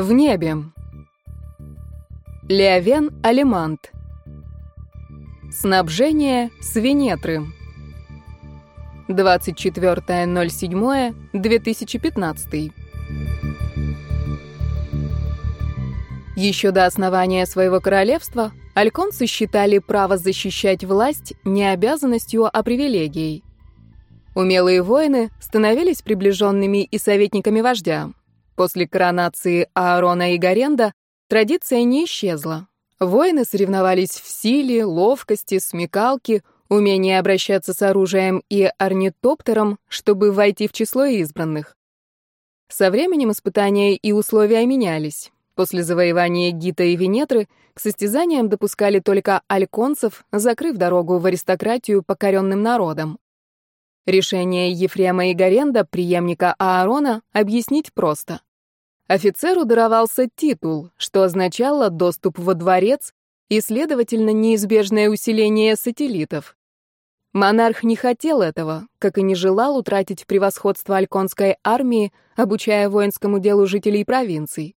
В небе. Леовен Алимант. Снабжение с Венетры. 24.07.2015. Еще до основания своего королевства альконцы считали право защищать власть не обязанностью, а привилегией. Умелые воины становились приближенными и советниками вождя. После коронации Аарона и Гаренда традиция не исчезла. Воины соревновались в силе, ловкости, смекалке, умении обращаться с оружием и орнитоптером, чтобы войти в число избранных. Со временем испытания и условия менялись. После завоевания Гита и Венетры к состязаниям допускали только альконцев, закрыв дорогу в аристократию покоренным народам. Решение Ефрема и Гаренда, преемника Аарона, объяснить просто. Офицеру даровался титул, что означало доступ во дворец и, следовательно, неизбежное усиление сателлитов. Монарх не хотел этого, как и не желал утратить превосходство альконской армии, обучая воинскому делу жителей провинций.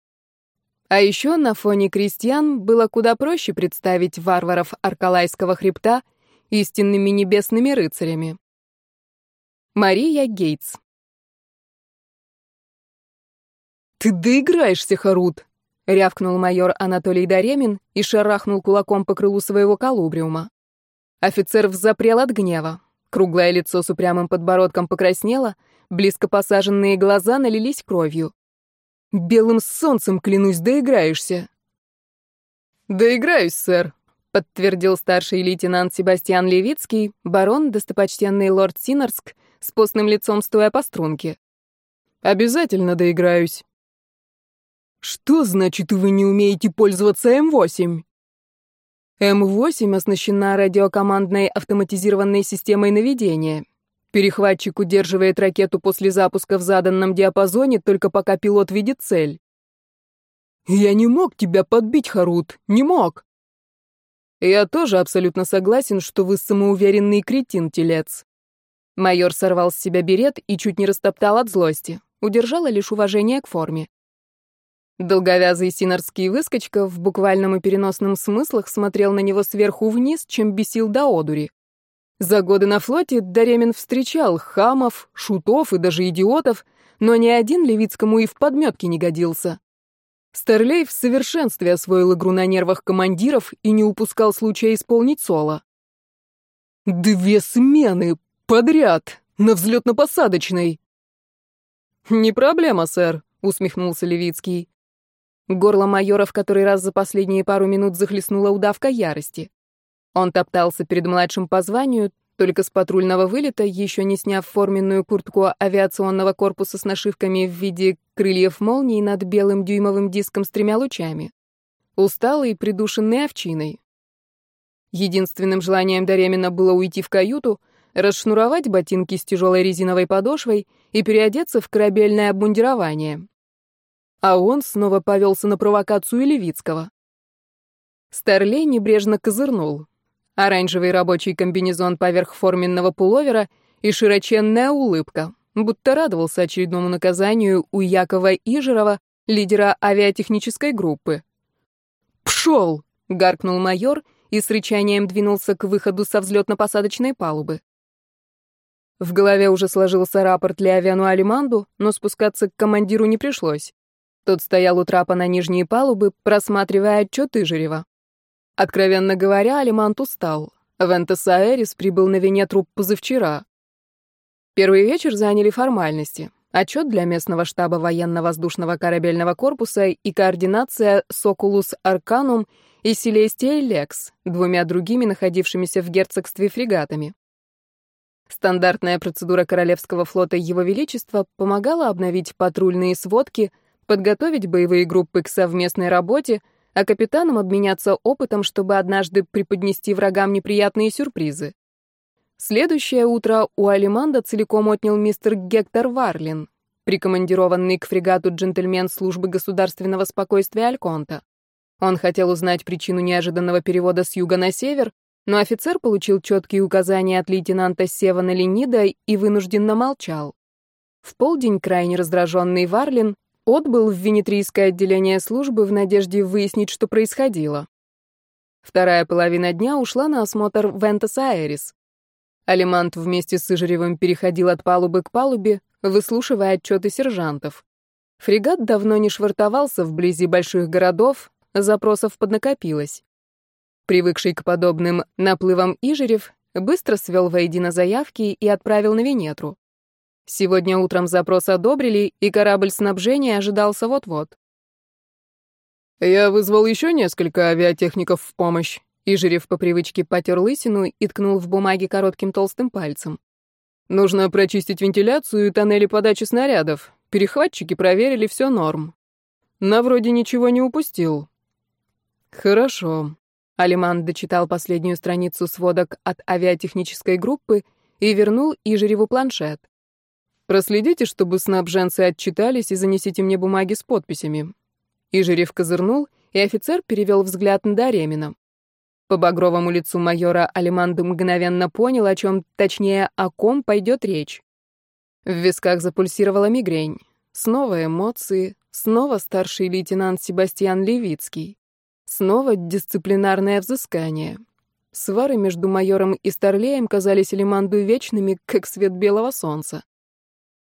А еще на фоне крестьян было куда проще представить варваров Аркалайского хребта истинными небесными рыцарями. Мария Гейтс. «Ты доиграешься, Харут!» — рявкнул майор Анатолий Даремин и шарахнул кулаком по крылу своего колубриума. Офицер взапрел от гнева. Круглое лицо с упрямым подбородком покраснело, близко посаженные глаза налились кровью. «Белым солнцем, клянусь, доиграешься!» «Доиграюсь, сэр», — подтвердил старший лейтенант Себастьян Левицкий, барон, достопочтенный лорд Синарск, с постным лицом стоя по струнке. «Обязательно доиграюсь». «Что значит, вы не умеете пользоваться М8?» М8 оснащена радиокомандной автоматизированной системой наведения. Перехватчик удерживает ракету после запуска в заданном диапазоне, только пока пилот видит цель. «Я не мог тебя подбить, Харут, не мог!» «Я тоже абсолютно согласен, что вы самоуверенный кретин, телец. Майор сорвал с себя берет и чуть не растоптал от злости. Удержала лишь уважение к форме. Долговязый синарский выскочка в буквальном и переносном смыслах смотрел на него сверху вниз, чем бесил до одури. За годы на флоте Даремин встречал хамов, шутов и даже идиотов, но ни один Левицкому и в подметке не годился. Старлей в совершенстве освоил игру на нервах командиров и не упускал случая исполнить соло. «Две смены! Подряд! На взлетно-посадочной!» «Не проблема, сэр», — усмехнулся Левицкий. Горло майора в который раз за последние пару минут захлестнула удавка ярости. Он топтался перед младшим по званию, только с патрульного вылета, еще не сняв форменную куртку авиационного корпуса с нашивками в виде крыльев молний над белым дюймовым диском с тремя лучами. Усталый придушенный овчиной. Единственным желанием Даремина было уйти в каюту — расшнуровать ботинки с тяжелой резиновой подошвой и переодеться в корабельное обмундирование. А он снова повелся на провокацию Левицкого. Старлей небрежно козырнул. Оранжевый рабочий комбинезон поверх форменного пуловера и широченная улыбка, будто радовался очередному наказанию у Якова Ижерова, лидера авиатехнической группы. «Пшел!» — гаркнул майор и с рычанием двинулся к выходу со взлетно-посадочной палубы. В голове уже сложился рапорт Леовяну Алиманду, но спускаться к командиру не пришлось. Тот стоял у трапа на нижней палубы, просматривая отчет Ижерева. Откровенно говоря, Алимант устал. Вентес Аэрис прибыл на Венетру позавчера. Первый вечер заняли формальности. Отчет для местного штаба военно-воздушного корабельного корпуса и координация Сокулус Арканум и Селестия Лекс, двумя другими находившимися в герцогстве фрегатами. Стандартная процедура Королевского флота Его Величества помогала обновить патрульные сводки, подготовить боевые группы к совместной работе, а капитанам обменяться опытом, чтобы однажды преподнести врагам неприятные сюрпризы. Следующее утро у Алиманда целиком отнял мистер Гектор Варлин, прикомандированный к фрегату джентльмен службы государственного спокойствия Альконта. Он хотел узнать причину неожиданного перевода с юга на север, но офицер получил четкие указания от лейтенанта Севана Ленида и вынужденно молчал. В полдень крайне раздраженный Варлин отбыл в Венетрийское отделение службы в надежде выяснить, что происходило. Вторая половина дня ушла на осмотр Вентас Аэрис. Алимант вместе с Сыжеревым переходил от палубы к палубе, выслушивая отчеты сержантов. Фрегат давно не швартовался вблизи больших городов, запросов поднакопилось. Привыкший к подобным наплывам Ижерев быстро свел воедино заявки и отправил на Венетру. Сегодня утром запрос одобрили, и корабль снабжения ожидался вот-вот. «Я вызвал еще несколько авиатехников в помощь», и Жирев по привычке потер лысину и ткнул в бумаге коротким толстым пальцем. «Нужно прочистить вентиляцию и тоннели подачи снарядов. Перехватчики проверили, все норм. На вроде ничего не упустил». «Хорошо». Алиман дочитал последнюю страницу сводок от авиатехнической группы и вернул Ижереву планшет. Проследите, чтобы снабженцы отчитались и занесите мне бумаги с подписями». Ижерев козырнул, и офицер перевел взгляд на Даремина. По багровому лицу майора Алиманд мгновенно понял, о чем, точнее, о ком пойдет речь. В висках запульсировала мигрень. Снова эмоции, снова старший лейтенант Себастьян Левицкий. Снова дисциплинарное взыскание. Свары между майором и Старлеем казались Алиманду вечными, как свет белого солнца.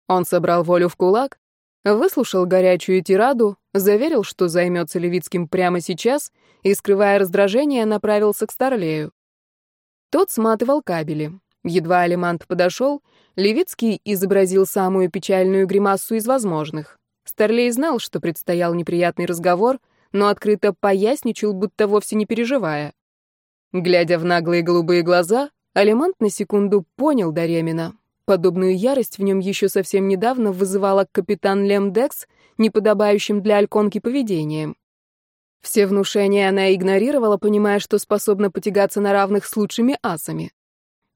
Он собрал волю в кулак, выслушал горячую тираду, заверил, что займется Левицким прямо сейчас и, скрывая раздражение, направился к Старлею. Тот сматывал кабели. Едва Алимант подошел, Левицкий изобразил самую печальную гримасу из возможных. Старлей знал, что предстоял неприятный разговор, но открыто поясничал, будто вовсе не переживая. Глядя в наглые голубые глаза, Алимант на секунду понял Даремина. Подобную ярость в нем еще совсем недавно вызывала капитан Лемдекс неподобающим для Альконки поведением. Все внушения она игнорировала, понимая, что способна потягаться на равных с лучшими асами.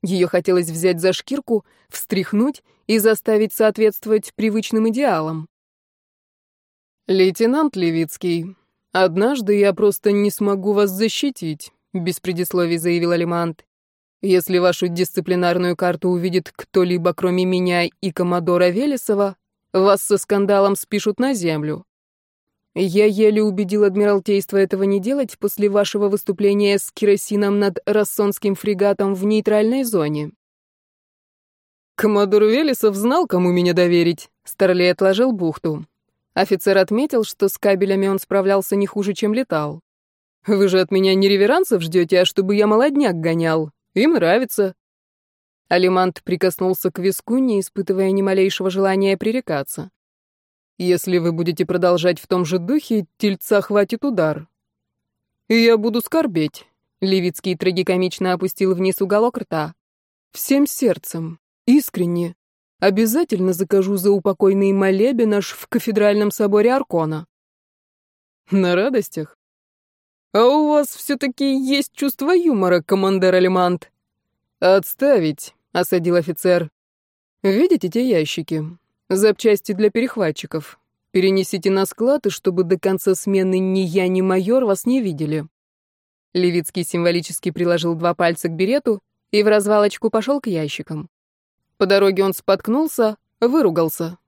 Ее хотелось взять за шкирку, встряхнуть и заставить соответствовать привычным идеалам. «Лейтенант Левицкий, однажды я просто не смогу вас защитить», — без предисловий заявил Алимант. Если вашу дисциплинарную карту увидит кто-либо, кроме меня и коммодора Велесова, вас со скандалом спишут на землю. Я еле убедил Адмиралтейство этого не делать после вашего выступления с керосином над Рассонским фрегатом в нейтральной зоне. Коммодор Велесов знал, кому меня доверить. Старлей отложил бухту. Офицер отметил, что с кабелями он справлялся не хуже, чем летал. Вы же от меня не реверансов ждете, а чтобы я молодняк гонял. Им нравится. Алимант прикоснулся к виску, не испытывая ни малейшего желания пререкаться. Если вы будете продолжать в том же духе, тельца хватит удар. И я буду скорбеть. Левицкий трагикомично опустил вниз уголок рта. Всем сердцем, искренне. Обязательно закажу за упокойный молебен аж в кафедральном соборе Аркона. На радостях? «А у вас все-таки есть чувство юмора, командир Алимант?» «Отставить», — осадил офицер. «Видите те ящики? Запчасти для перехватчиков. Перенесите на склад, и чтобы до конца смены ни я, ни майор вас не видели». Левицкий символически приложил два пальца к берету и в развалочку пошел к ящикам. По дороге он споткнулся, выругался.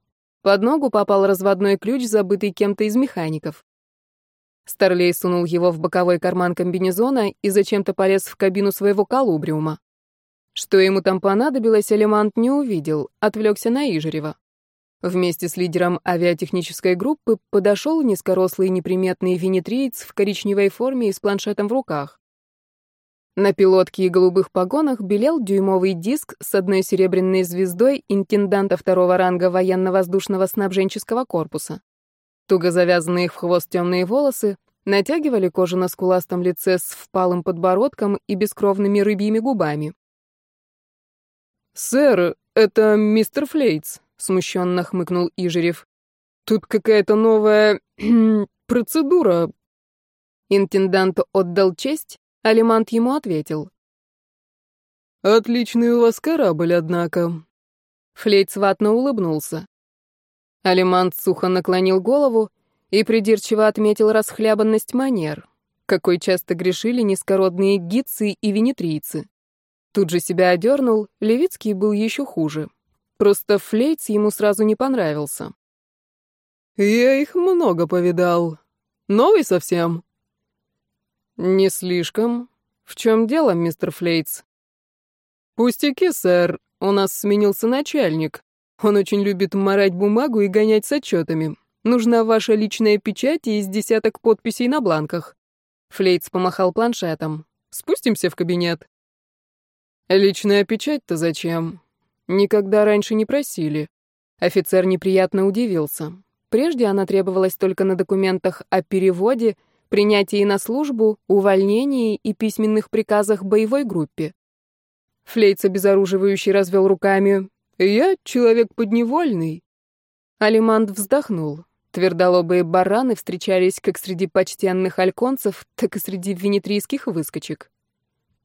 Под ногу попал разводной ключ, забытый кем-то из механиков. Старлей сунул его в боковой карман комбинезона и зачем-то полез в кабину своего колубриума. Что ему там понадобилось, Элемант не увидел, отвлекся на Ижерева. Вместе с лидером авиатехнической группы подошел низкорослый неприметный венетриец в коричневой форме и с планшетом в руках. На пилотке и голубых погонах белел дюймовый диск с одной серебряной звездой интенданта второго ранга военно-воздушного снабженческого корпуса. Туго завязанные в хвост темные волосы натягивали кожу на скуластом лице с впалым подбородком и бескровными рыбьими губами. «Сэр, это мистер Флейтс», — смущенно хмыкнул Ижерев. «Тут какая-то новая... процедура». Интендант отдал честь, а Лемант ему ответил. «Отличный у вас корабль, однако». Флейтс ватно улыбнулся. Алимант сухо наклонил голову и придирчиво отметил расхлябанность манер, какой часто грешили низкородные гидцы и венетрийцы. Тут же себя одернул, Левицкий был еще хуже. Просто флейтс ему сразу не понравился. Я их много повидал. Новый совсем? Не слишком. В чем дело, мистер Флейтс? Пустяки, сэр. У нас сменился начальник. Он очень любит морать бумагу и гонять с отчетами. Нужна ваша личная печать и из десяток подписей на бланках. Флейтс помахал планшетом. Спустимся в кабинет. Личная печать-то зачем? Никогда раньше не просили. Офицер неприятно удивился. Прежде она требовалась только на документах о переводе, принятии на службу, увольнении и письменных приказах боевой группе. Флейц обезоруживающий развел руками. «Я человек подневольный». Алимант вздохнул. Твердолобые бараны встречались как среди почтенных альконцев, так и среди венетрийских выскочек.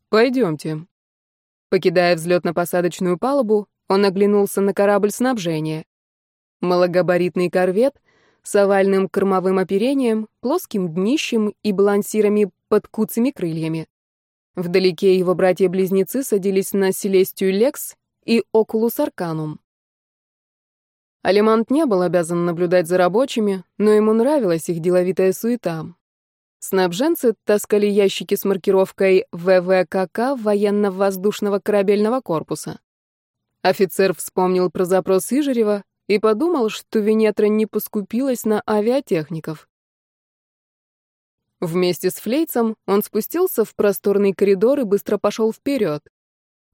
«Пойдемте». Покидая взлетно-посадочную палубу, он оглянулся на корабль снабжения. Малогабаритный корвет с овальным кормовым оперением, плоским днищем и балансирами под куцами крыльями. Вдалеке его братья-близнецы садились на Селестию Лекс и Окулус Арканум. Алимант не был обязан наблюдать за рабочими, но ему нравилась их деловитая суета. Снабженцы таскали ящики с маркировкой ВВКК военно-воздушного корабельного корпуса. Офицер вспомнил про запрос Ижерева и подумал, что Венетра не поскупилась на авиатехников. Вместе с Флейцем он спустился в просторный коридор и быстро пошел вперед.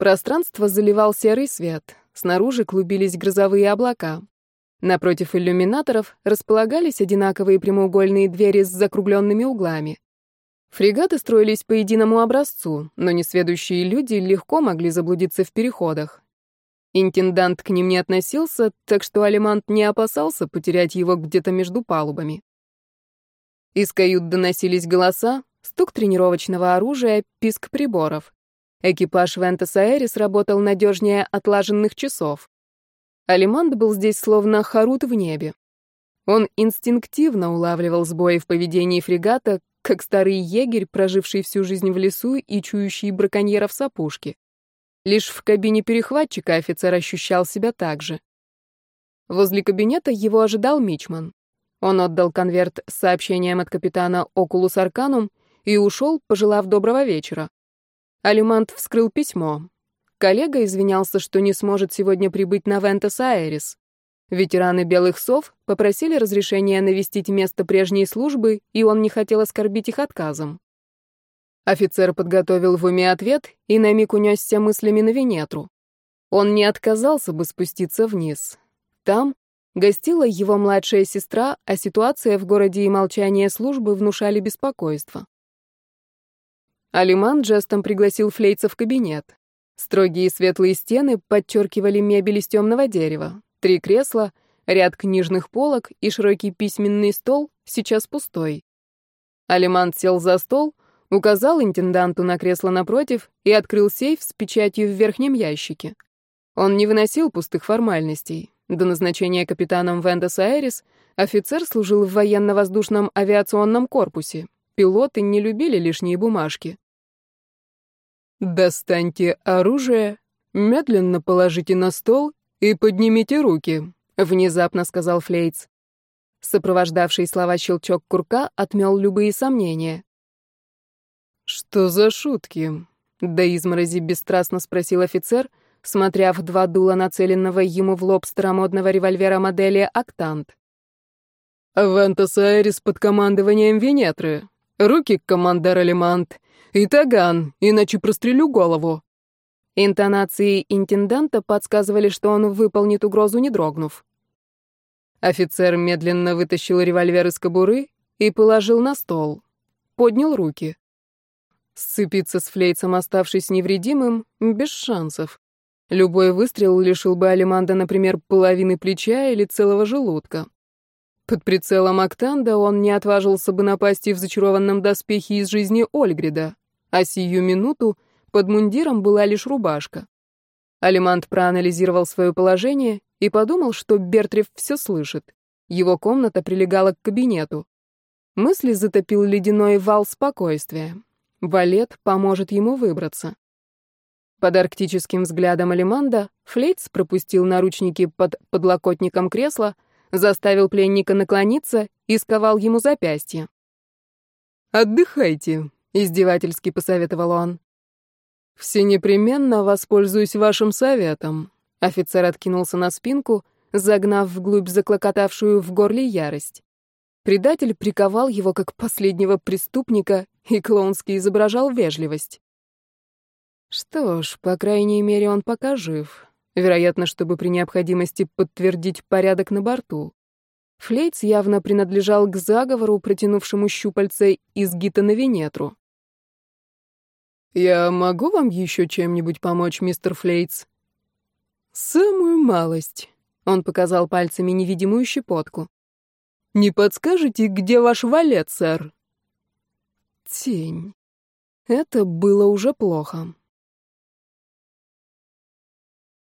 Пространство заливал серый свет, снаружи клубились грозовые облака. Напротив иллюминаторов располагались одинаковые прямоугольные двери с закругленными углами. Фрегаты строились по единому образцу, но несведущие люди легко могли заблудиться в переходах. Интендант к ним не относился, так что Алимант не опасался потерять его где-то между палубами. Из кают доносились голоса, стук тренировочного оружия, писк приборов. Экипаж Вентас Аэрис работал надежнее отлаженных часов. Алимант был здесь словно харут в небе. Он инстинктивно улавливал сбои в поведении фрегата, как старый егерь, проживший всю жизнь в лесу и чующий браконьеров с опушки. Лишь в кабине перехватчика офицер ощущал себя так же. Возле кабинета его ожидал Мичман. Он отдал конверт с сообщением от капитана Окулус Арканум и ушел, пожелав доброго вечера. Алимант вскрыл письмо. Коллега извинялся, что не сможет сегодня прибыть на Вентас Аэрис. Ветераны Белых Сов попросили разрешения навестить место прежней службы, и он не хотел оскорбить их отказом. Офицер подготовил в уме ответ и на миг унесся мыслями на Венетру. Он не отказался бы спуститься вниз. Там гостила его младшая сестра, а ситуация в городе и молчание службы внушали беспокойство. Алиман жестом пригласил Флейца в кабинет. Строгие светлые стены подчеркивали мебель из темного дерева. Три кресла, ряд книжных полок и широкий письменный стол, сейчас пустой. Алиман сел за стол, Указал интенданту на кресло напротив и открыл сейф с печатью в верхнем ящике. Он не выносил пустых формальностей. До назначения капитаном Вендес Айрис офицер служил в военно-воздушном авиационном корпусе. Пилоты не любили лишние бумажки. «Достаньте оружие, медленно положите на стол и поднимите руки», — внезапно сказал Флейтс. Сопровождавший слова щелчок курка отмел любые сомнения. «Что за шутки?» — до изморози бесстрастно спросил офицер, смотря в два дула нацеленного ему в лоб старомодного револьвера модели «Октант». «Вентас Айрис под командованием Венетры. Руки, командор Алимант. И таган, иначе прострелю голову». Интонации интенданта подсказывали, что он выполнит угрозу, не дрогнув. Офицер медленно вытащил револьвер из кобуры и положил на стол. Поднял руки. Сцепиться с флейцем, оставшись невредимым, без шансов. Любой выстрел лишил бы Алиманда, например, половины плеча или целого желудка. Под прицелом Актанда он не отважился бы напасть в зачарованном доспехе из жизни Ольгрида, а сию минуту под мундиром была лишь рубашка. Алимант проанализировал свое положение и подумал, что Бертрев все слышит. Его комната прилегала к кабинету. Мысли затопил ледяной вал спокойствия. Валет поможет ему выбраться. Под арктическим взглядом Алиманда Флейтс пропустил наручники под подлокотником кресла, заставил пленника наклониться и сковал ему запястье. «Отдыхайте», — издевательски посоветовал он. «Все непременно воспользуюсь вашим советом», — офицер откинулся на спинку, загнав вглубь заклокотавшую в горле ярость. Предатель приковал его как последнего преступника и клоунски изображал вежливость. Что ж, по крайней мере, он пока жив. Вероятно, чтобы при необходимости подтвердить порядок на борту. Флейтс явно принадлежал к заговору, протянувшему щупальца из Гита на Венетру. «Я могу вам еще чем-нибудь помочь, мистер Флейтс?» «Самую малость», — он показал пальцами невидимую щепотку. «Не подскажете, где ваш валет, сэр?» Тень. Это было уже плохо.